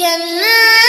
كلا